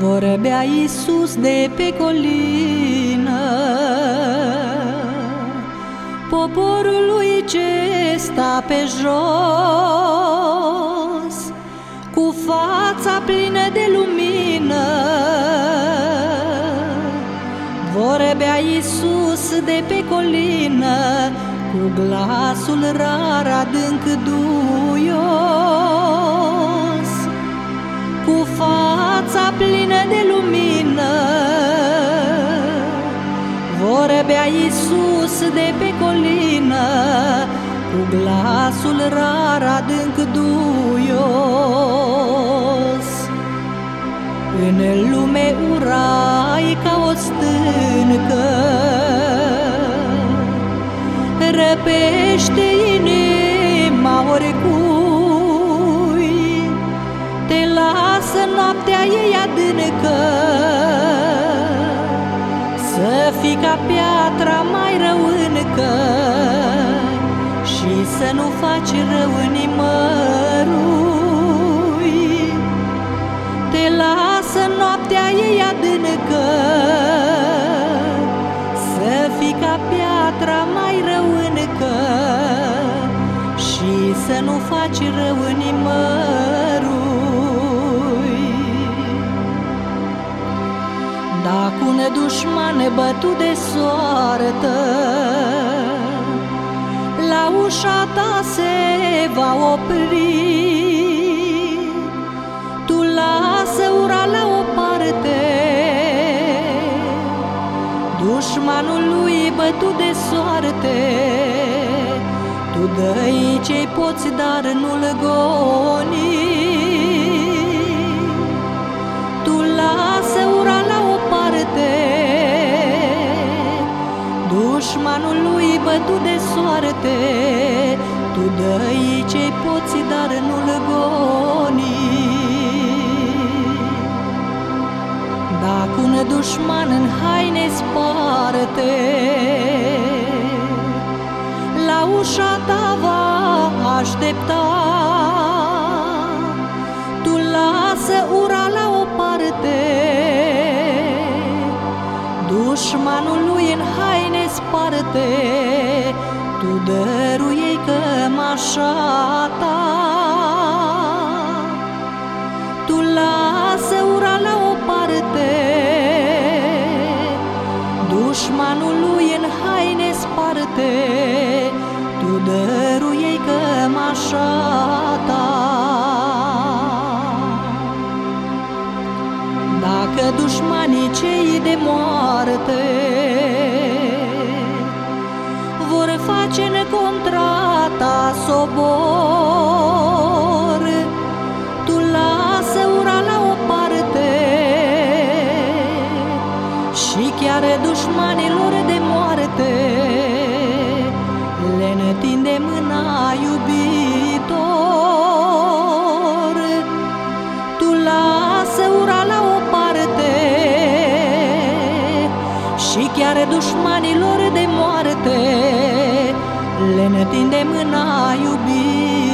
Vorbea Iisus de pe colină. Poporului ce sta pe jos Cu fața plină de lumină. Vorbea Iisus de pe colină Cu glasul rar adânc duios Vorbea Iisus de pe colină Cu glasul rar adânc duios. În lume urai ca o stâncă Răpește inima oricui Să fii ca piatra mai răuncă Și să nu faci rău nimărui. Te lasă noaptea ei adâncă Să fii ca piatra mai răuncă Și să nu faci rău nimărui Dacă un dușman bătut de soartă La ușa ta se va opri. Tu lasă ura la o parte. Dușmanul lui bătut de soarte Tu dă-i ce poți, dar nu-l goni Dușmanul lui bătut de soarte. Tu dă-i ce poți, dar nu-l goni. Dacă un dușman în haine sparte La ușa ta va aștepta Dușmanul lui în haine sparte Tu dăruiei cămașa ta. Tu lasă ura la o parte dușmanii cei de moarte Vor face în contra ta sobor. Tu lasă ura la o parte Și chiar dușmanilor chiar dușmanilor de moarte Le întinde mâna iubitor